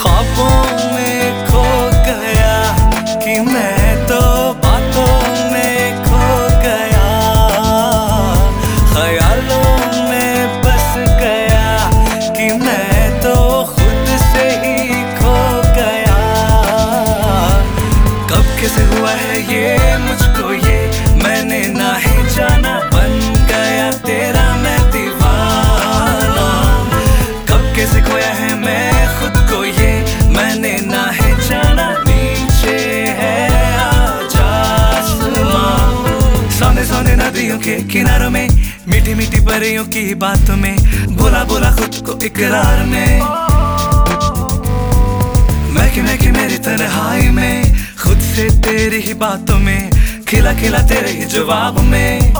ख्वाबों में खो गया कि मैं तो बातों में खो गया। ख्यालों में बस गया कि मैं तो खुद से ही खो गया। कब कैसे हुआ है ये मुझको के किनारों में, मीठी मीठी परियों की बातों में, बोला बोला खुद को इकरार में। मैं कि मैं कि मेरी तनहाई में, खुद से तेरी ही बातों में, खिला खिला तेरे ही जवाब में।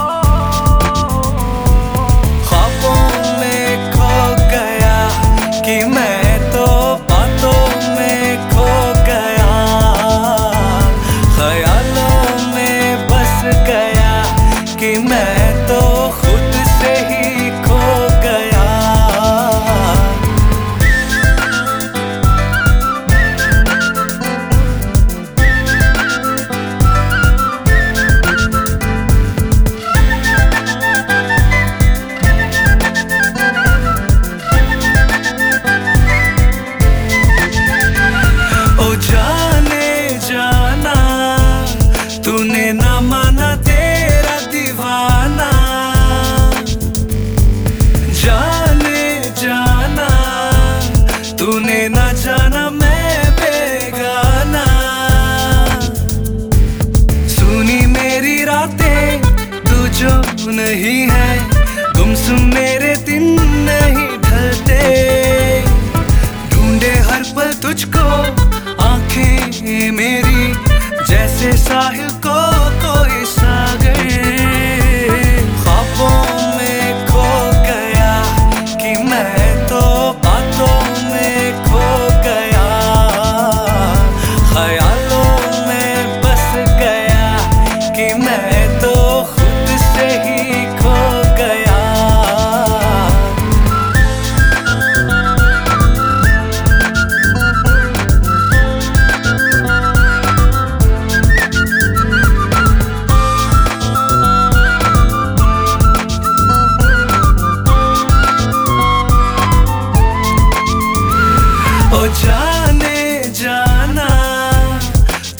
जो नहीं है तुम गुमसुम मेरे दिन नहीं ढलते। ढूंढे हर पल तुझको आँखें मेरी।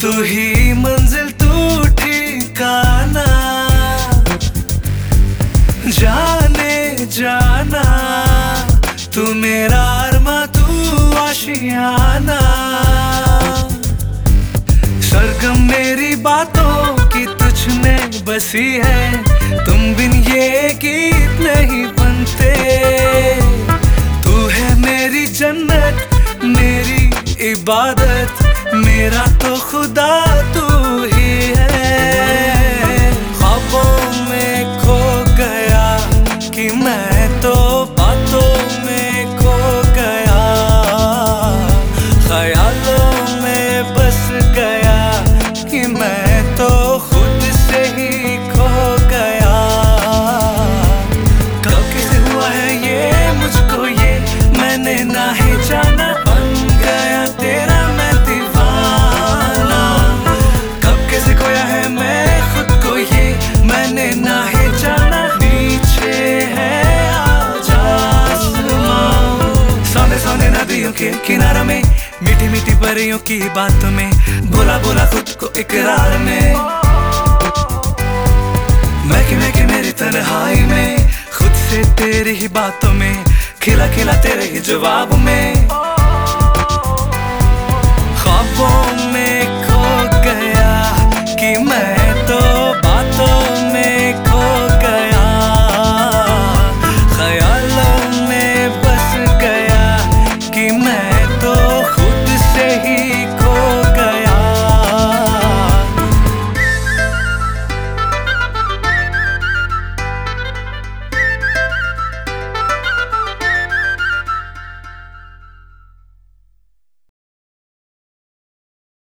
तू ही मंजिल तू ठिकाना जाने जाना, तू मेरा अरमा, तू आशियाना। सरगम मेरी बातों की तुझ में बसी है, तुम बिन ये गीत नहीं बनते। तू है मेरी जन्नत, मेरी इबादत मेरा तो खुदा तू ही है। ख्वाबों में खो गया कि मैं मैंने ना ही जाना। नीचे है सोने सोने नदियों के किनारों में, मीठी मीठी परियों की बातों में, बोला बोला खुद को इकरार में। मैं कि मैं कि मेरी तन्हाई में, खुद से तेरी ही बातों में, खिला खिला तेरे ही जवाब में। ख्वाबों तो खुद से ही